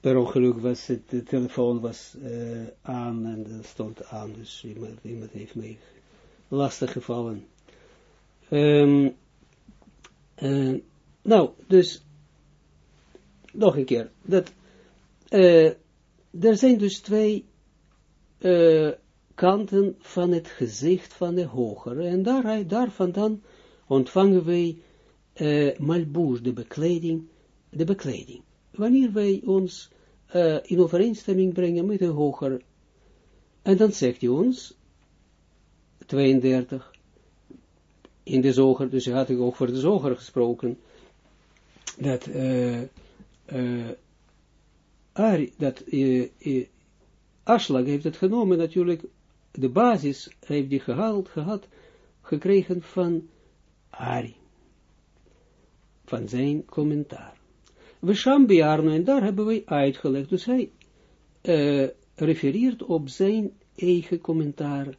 per ongeluk was het, de telefoon was uh, aan en dat stond aan, dus iemand, heeft mij lastig gevallen. Um, uh, nou, dus, nog een keer, dat, uh, er zijn dus twee kanten van het gezicht van de hogere, en daar, daar vandaan ontvangen wij uh, malboes, de bekleding, de bekleding. Wanneer wij ons uh, in overeenstemming brengen met een hoger, en dan zegt hij ons, 32, in de zoger, dus had ik ook voor de zoger gesproken, dat, uh, Ari, dat Aslag heeft het genomen natuurlijk, de basis heeft hij gehaald, gehad, gekregen van Ari van zijn commentaar. We Shambiarno, en daar hebben wij uitgelegd, dus hij uh, refereert op zijn eigen commentaar,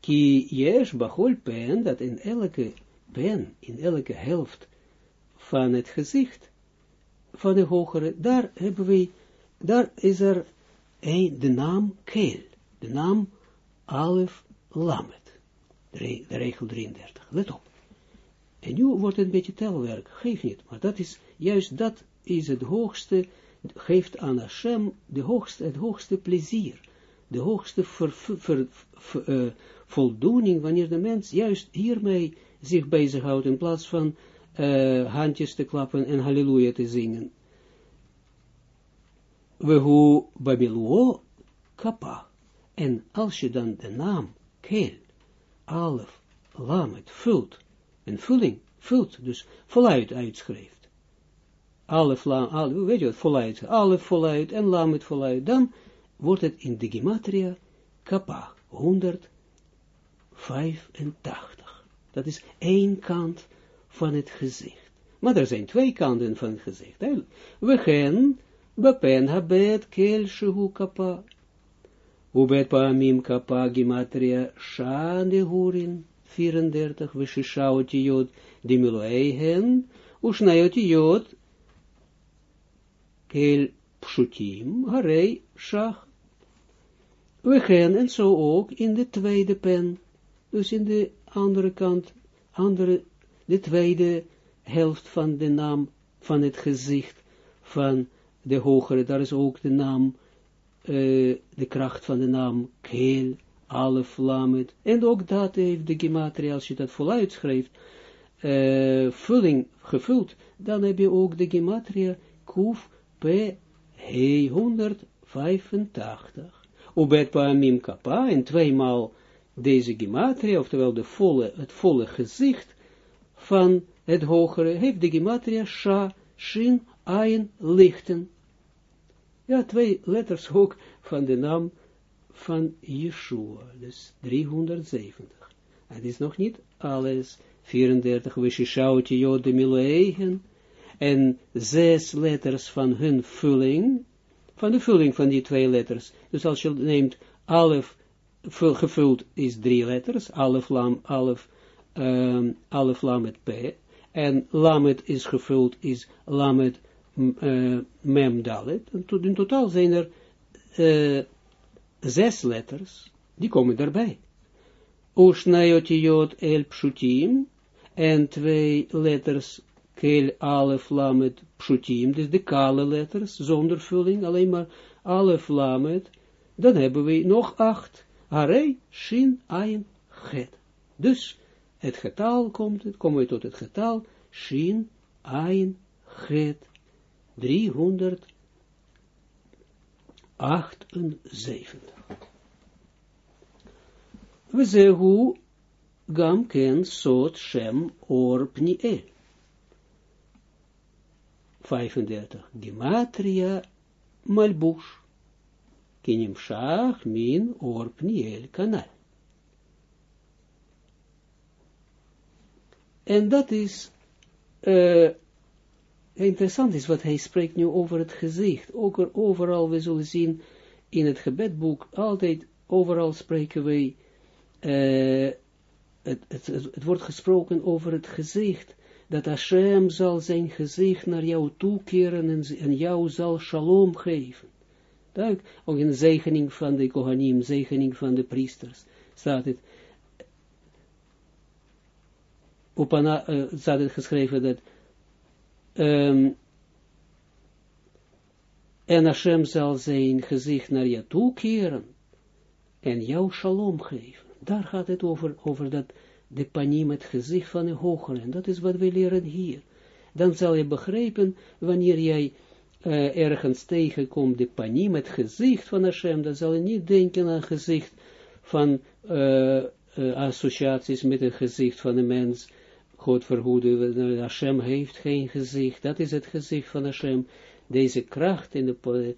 ki yesh bachol pen, dat in elke pen, in elke helft van het gezicht, van de hogere, daar hebben wij, daar is er een, de naam Keel, de naam Alef Lamet, de, de regel 33, let op. En nu wordt het een beetje telwerk, geef niet, maar dat is, juist dat is het hoogste, geeft aan Hashem de hoogste, het hoogste plezier, de hoogste ver, ver, uh, voldoening, wanneer de mens juist hiermee zich bezighoudt, in plaats van uh, handjes te klappen en halleluja te zingen. We hoe babiluo kappa. En als je dan de naam Kel, Alef, Lamet vult, een vulling, vult, dus voluit uitschrijft. Alle alle, weet je wat, voluit, alle voluit en lamet voluit, dan wordt het in de gematria kappa, 185. Dat is één kant van het gezicht. Maar er zijn twee kanten van het gezicht. We gaan bepen habet kel shehu kappa. Ubet paamim kappa gematria shane hurin. 34, we shisha otiyot dimiloeihen, ushnai otiyot kel pshutim, harei shach. We gaan en zo ook in de tweede pen, dus in de andere kant, andere, de tweede helft van de naam, van het gezicht van de hogere, daar is ook de naam, uh, de kracht van de naam keel, alle lamet, en ook dat heeft de gematria, als je dat voluit schrijft, uh, vulling gevuld, dan heb je ook de gematria kuf p he 185. Ubet paamim kappa, en tweemaal deze gematria, oftewel de volle, het volle gezicht van het hogere, heeft de gematria sha, shin, ein, lichten. Ja, twee letters ook van de naam van Yeshua, dus 370. Het is nog niet alles, 34, Wishishauti Jode Miloeigen, en zes letters van hun vulling, van de vulling van die twee letters. Dus als je neemt, alef gevuld is drie letters, alef lam, alef, um, alef lamet p, en lamet is gevuld, is lamet uh, mem dalet, in totaal zijn er uh, zes letters, die komen daarbij. Ushnayotiyot el pshutim, en twee letters, kel alef lamet pshutim, dus de kale letters, zonder vulling, alleen maar alef lamet, dan hebben we nog acht, harei, shin, ayin, het. Dus, het getal komt, komen we tot het getal, shin, ayin, het, 300 78. We zehu gam ken sot shem or pniel. 35. Gematria malbush. Kinim shach min or pniel kanal. En dat is uh, interessant is wat hij spreekt nu over het gezicht. Ook overal, we zullen zien in het gebedboek, altijd, overal spreken wij, uh, het, het, het, wordt gesproken over het gezicht dat Hashem zal zijn gezicht naar jou toekeren en, en jou zal shalom geven. Dat, ook de zegening van de Kohanim, zegening van de priesters, staat het, op uh, staat het geschreven dat, um, en Hashem zal zijn gezicht naar je toekeren en jou shalom geven. Daar gaat het over, over dat de panim, het gezicht van de hogere. En dat is wat we leren hier. Dan zal je begrijpen, wanneer jij ergens tegenkomt, de panim, het gezicht van Hashem, dan zal je niet denken aan gezicht van uh, associaties met het gezicht van de mens. God verhoede, Hashem heeft geen gezicht. Dat is het gezicht van Hashem. Deze kracht in de,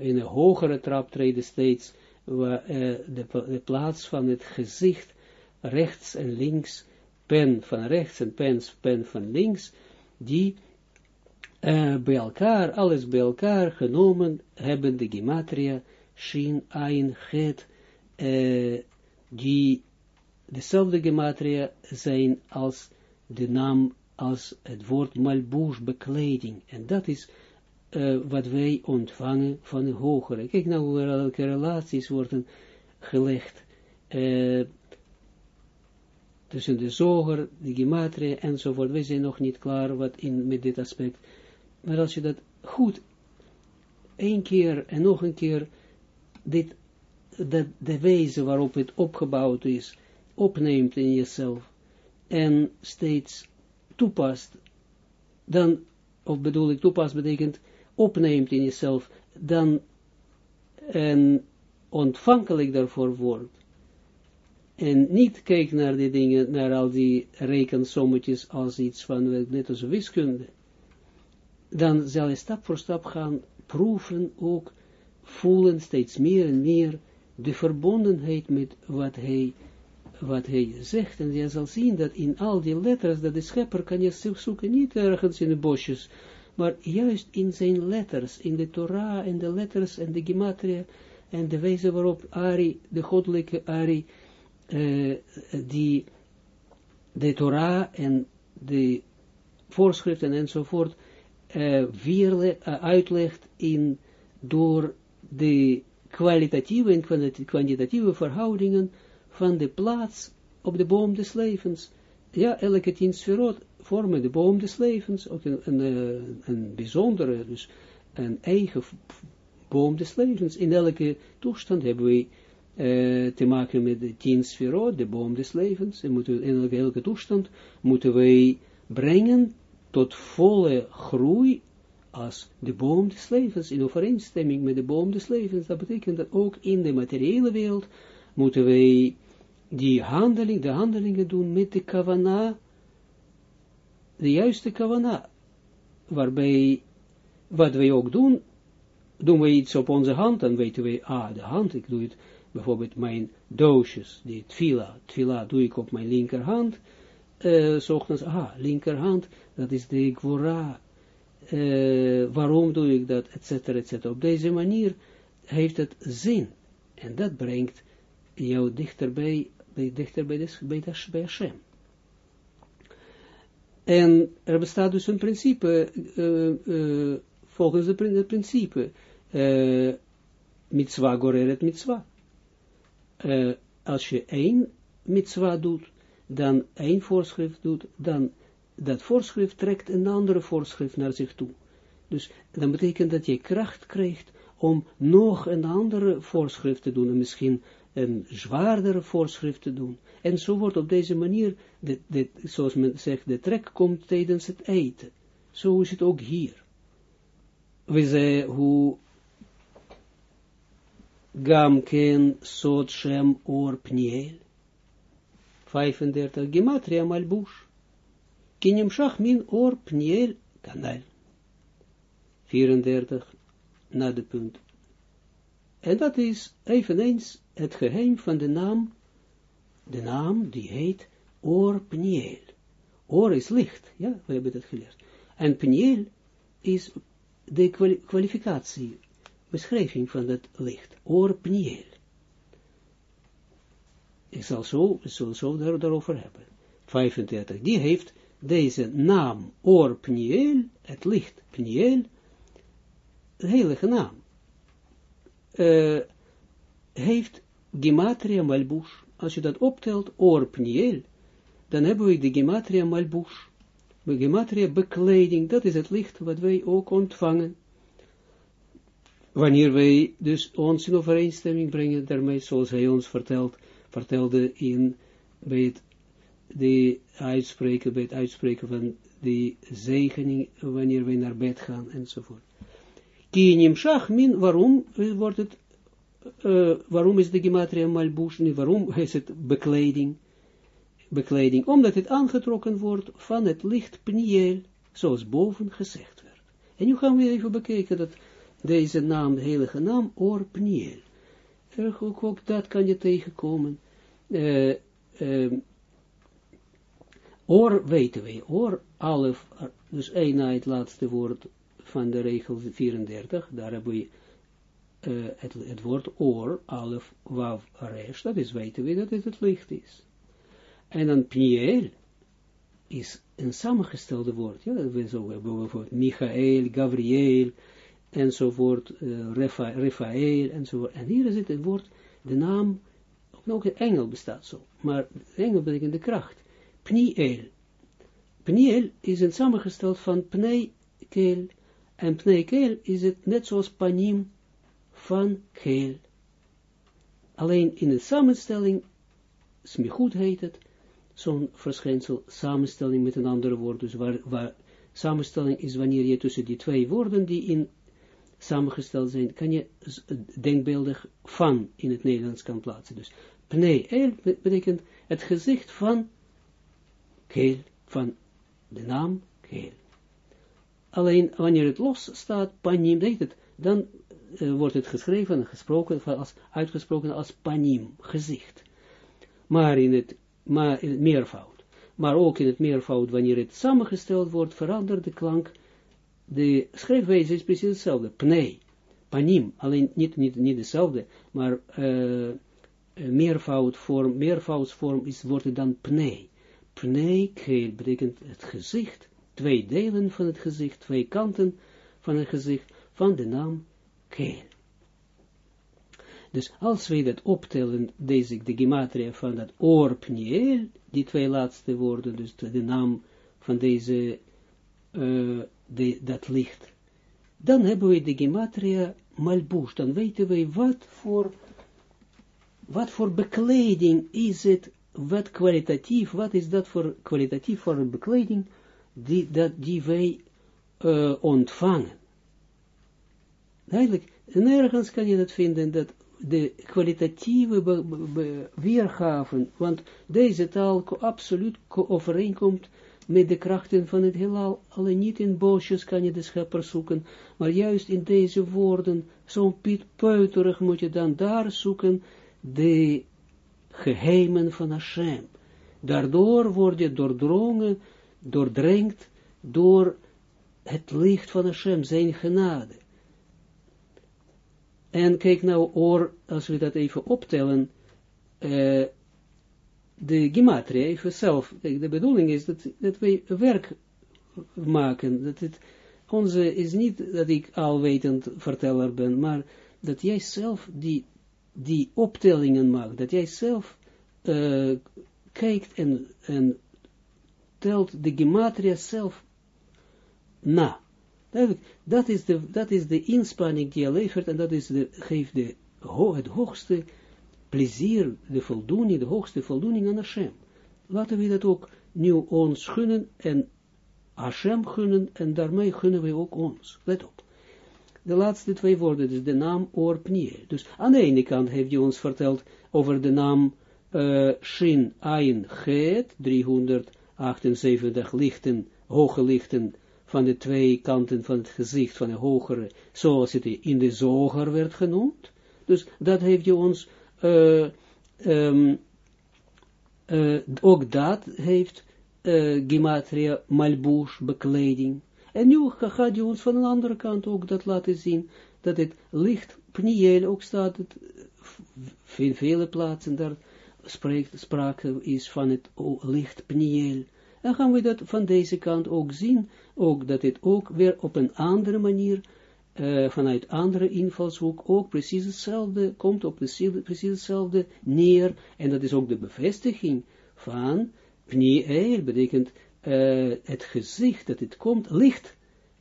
in een hogere trap steeds de, de plaats van het gezicht rechts en links, pen van rechts en pen, pen van links, die uh, bij elkaar, alles bij elkaar genomen hebben de gematria, shin, ein, het, uh, die dezelfde gematria zijn als de naam, als het woord malbush, bekleding. En dat is uh, wat wij ontvangen van een hogere. Kijk nou hoe welke relaties worden gelegd. Tussen de zoger, de gematria enzovoort. We zijn nog niet klaar wat in, met dit aspect. Maar als je dat goed één keer en nog een keer dit, dat, de wijze waarop het opgebouwd is, opneemt in jezelf en steeds toepast, dan, of bedoel ik toepast betekent opneemt in jezelf, dan en ontvankelijk daarvoor wordt, en niet kijkt naar die dingen, naar al die rekensommetjes als iets van, net als wiskunde, dan zal je stap voor stap gaan proeven, ook voelen steeds meer en meer de verbondenheid met wat hij, wat hij zegt. En je zal zien dat in al die letters, dat de schepper kan je zoeken, niet ergens in de bosjes, maar juist in zijn letters, in de Torah en de letters en de gematria en de wijze waarop Ari, de goddelijke Ari, uh, die de Torah en de voorschriften enzovoort uh, vierle, uh, uitlegt in, door de kwalitatieve en kwantitatieve verhoudingen van de plaats op de boom des levens. Ja, elke tien sferot vormen de boom des levens, ook een, een, een bijzondere, dus een eigen boom des levens. In elke toestand hebben we uh, te maken met de tien sferot, de boom des levens, en moeten, in elke, toestand moeten wij brengen tot volle groei als de boom des levens, in overeenstemming met de boom des levens. Dat betekent dat ook in de materiële wereld moeten wij die handeling, de handelingen doen met de kavana, de juiste kavana, waarbij, wat wij ook doen, doen we iets op onze hand, dan weten we, ah, de hand, ik doe het bijvoorbeeld mijn doosjes, die tfila, tfila doe ik op mijn linkerhand, uh, ochtends, ah, linkerhand, dat is de gwora, uh, waarom doe ik dat, et cetera, et cetera. Op deze manier heeft het zin, en dat brengt jou dichterbij, bij, dichter bij, des, bij, bij Hashem. En er bestaat dus een principe, uh, volgens het principe, mitzwa goreret mitzwa uh, als je één mitzwa doet, dan één voorschrift doet, dan dat voorschrift trekt een andere voorschrift naar zich toe. Dus dat betekent dat je kracht krijgt om nog een andere voorschrift te doen, en misschien een zwaardere voorschrift te doen. En zo wordt op deze manier, zoals men zegt, de trek komt tijdens het eten. Zo is het ook hier. We zeggen hoe Gamken Shem Or Pniel. 35. Gematria Malbush. Shach Min Or Pniel Kanal. 34. Na punt. En dat is eveneens het geheim van de naam, de naam die heet Or Pniel. Or is licht, ja, we hebben dat geleerd. En Pniel is de kwalificatie beschrijving van dat licht, oor pniel. Ik zal zo, zullen zo daar, daarover hebben. 35, die heeft deze naam, Or Pniel, het licht Pniel, de heilige naam, uh, heeft Gematria Malbush. Als je dat optelt, Or Pniel, dan hebben we de Gematria Malbush. De Gematria bekleding, dat is het licht wat wij ook ontvangen. Wanneer wij dus ons in overeenstemming brengen daarmee, zoals hij ons vertelt, vertelde in, bij het, de uitspreken, bij het uitspreken van die zegening, wanneer wij naar bed gaan, enzovoort. Kinim min, waarom wordt het, uh, waarom is de gematria malbush, waarom is het bekleding, bekleding, omdat het aangetrokken wordt van het licht pniel, zoals boven gezegd werd. En nu gaan we even bekijken dat deze naam, de heilige naam, Or Pniel. Ook, ook dat kan je tegenkomen. Uh, or weten we, or, alef, dus één na het laatste woord van de regel 34, daar hebben we uh, het, het, woord or, alef, wav, resh, dat is weten we dat het het licht is. En dan Pniel is een samengestelde woord, ja, we zo hebben bijvoorbeeld Michael, Gabriel, enzovoort, uh, Raphaël, enzovoort. En hier is het woord, de naam, ook de engel bestaat zo, maar engel betekent de kracht. Pniel. Pniel is een samengesteld van pneikel, en pneikel is het net zoals panim van keel. Alleen in de samenstelling, smichut heet het, zo'n verschijnsel, samenstelling met een andere woord, dus waar, waar samenstelling is wanneer je tussen die twee woorden die in samengesteld zijn, kan je denkbeeldig van in het Nederlands kan plaatsen. Dus pneel betekent het gezicht van keel, van de naam keel. Alleen wanneer het los staat, panim, deed het, dan uh, wordt het geschreven en gesproken, als, uitgesproken als panim, gezicht. Maar in het, maar in het meervoud. Maar ook in het meervoud, wanneer het samengesteld wordt, verandert de klank de schrijfwijze is precies hetzelfde. Pnei, panim, alleen niet, niet, niet hetzelfde, maar uh, meervoudsvorm is, wordt het dan pnei. Pnei, keel, betekent het gezicht, twee delen van het gezicht, twee kanten van het gezicht, van de naam keel. Dus als wij dat optellen, deze, de gematria van dat oor pniel, die twee laatste woorden, dus de, naam van deze uh, de, dat licht, dan hebben we de gematria malbush, dan weten we wat voor, wat voor bekleding is het, wat kwalitatief, wat is dat voor kwalitatief voor een bekleding, die, dat, die wij uh, ontvangen. Eigenlijk, nergens kan je dat vinden, dat de kwalitatieve be, want deze taal absoluut overeenkomt met de krachten van het heelal, alleen niet in bosjes kan je de schepper zoeken, maar juist in deze woorden, zo'n piet peuterig moet je dan daar zoeken, de geheimen van Hashem. Daardoor word je doordrongen, doordrenkt door het licht van Hashem, zijn genade. En kijk nou, oor, als we dat even optellen, uh, de gematria even zelf, de bedoeling is dat, dat wij werk maken, dat het, onze is niet dat ik alwetend verteller ben, maar dat jij zelf die, die optellingen maakt, dat jij zelf uh, kijkt en, en telt de gematria zelf na. Dat is, de, dat is de inspanning die je levert en dat is de, geeft de, het hoogste plezier, de voldoening, de hoogste voldoening aan Hashem. Laten we dat ook nu ons gunnen en Hashem gunnen en daarmee gunnen we ook ons. Let op. De laatste twee woorden, dus de naam Orpniel. Dus aan de ene kant heeft hij ons verteld over de naam uh, Shin Ayin Het, 378 lichten, hoge lichten van de twee kanten van het gezicht van de hogere, zoals het in de zoger werd genoemd. Dus dat heeft hij ons uh, um, uh, ook dat heeft uh, gematria malbush bekleding. En nu gaat hij ons van een andere kant ook dat laten zien, dat het licht pniel ook staat, het, in vele plaatsen daar spreekt, sprake is van het licht pniel. dan gaan we dat van deze kant ook zien, ook dat het ook weer op een andere manier, uh, vanuit andere invalshoek, ook precies hetzelfde, komt op precies hetzelfde neer, en dat is ook de bevestiging van Pniel, betekent uh, het gezicht dat het komt, licht,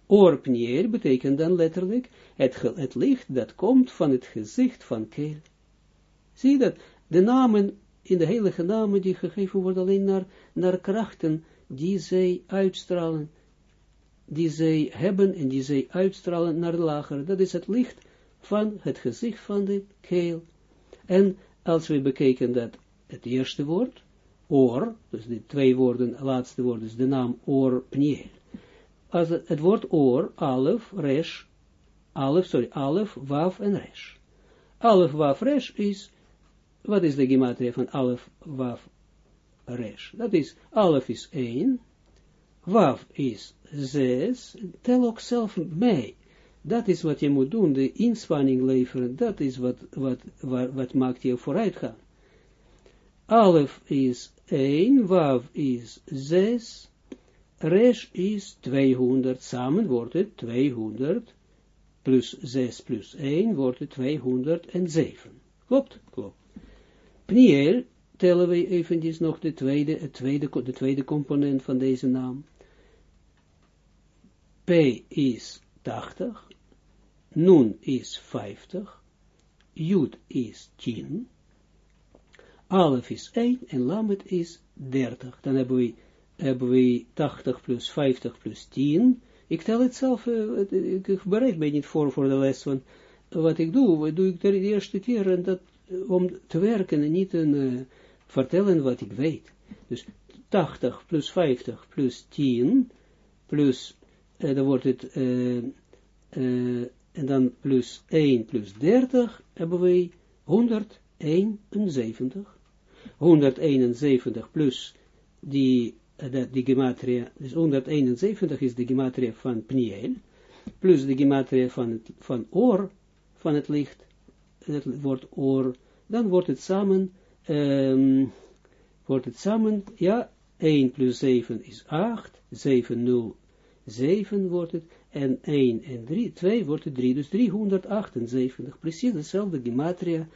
Oor Pniel betekent dan letterlijk het, het licht dat komt van het gezicht van Keel. Zie dat? De namen, in de heilige namen die gegeven worden alleen naar, naar krachten die zij uitstralen, die zij hebben en die zij uitstralen naar de lagere. Dat is het licht van het gezicht van de keel. En als we bekijken dat het eerste woord, oor, dus de twee woorden, laatste woord is de naam oor pniel. Als het, het woord oor, alef, resh, alef, sorry, alef, waf en resh. Alef, waf, resh is wat is de gematria van alef, waf, resh? Dat is, alef is 1, waf is 6, tel ook zelf mee. Dat is wat je moet doen, de inspanning leveren, dat is wat, wat, wat, maakt je vooruit gaan. Alef is 1, waf is 6, resh is 200, samen wordt het 200, plus 6 plus 1 wordt het 207. Klopt? Klopt. Pniel tellen we eventjes nog de tweede, tweede, de tweede component van deze naam. P is 80, Nun is 50, Jud is 10, Alef is 1 en Lamet is 30. Dan hebben we, hebben we 80 plus 50 plus 10. Ik tel het zelf, uh, ik bereid mij niet voor voor de les, want wat ik doe, wat doe ik de eerste keer en dat om te werken en niet een, uh, vertellen wat ik weet. Dus 80 plus 50 plus 10 plus, uh, dan wordt het, uh, en dan plus 1 plus 30 hebben we 171. 171 plus die, die gematria, dus 171 is de gematria van Pniel, plus de gematria van, het, van oor, van het licht, het wordt oor, dan wordt het samen, um, wordt het samen, ja, 1 plus 7 is 8, 7, 0, 7 wordt het, en 1 en 3, 2 wordt het 3, dus 378, precies dezelfde gematria,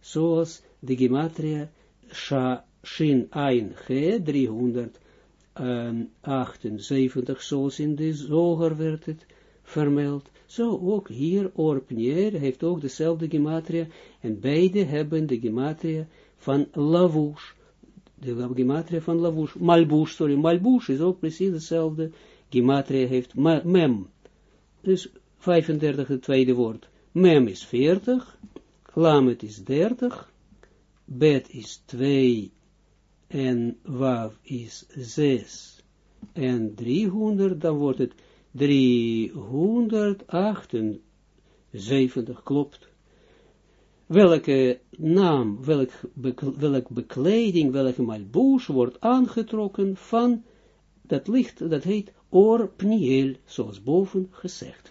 zoals de gematria Sha, Shin, Ein, Ge, 378, zoals in de zoger werd het vermeld. Zo ook hier, Orpnier heeft ook dezelfde gematria, en beide hebben de gematria van Lavush. De gematria van Lavush, Malbush, sorry, Malbush is ook precies dezelfde, gematria heeft Mem. Dus 35 het tweede woord. Mem is 40, Lamet is 30, Bet is 2, en Wav is 6, en 300, dan wordt het 378 klopt. Welke naam, welk, welk bekleding, welke malboos wordt aangetrokken van dat licht, dat heet oorpniel, zoals boven gezegd.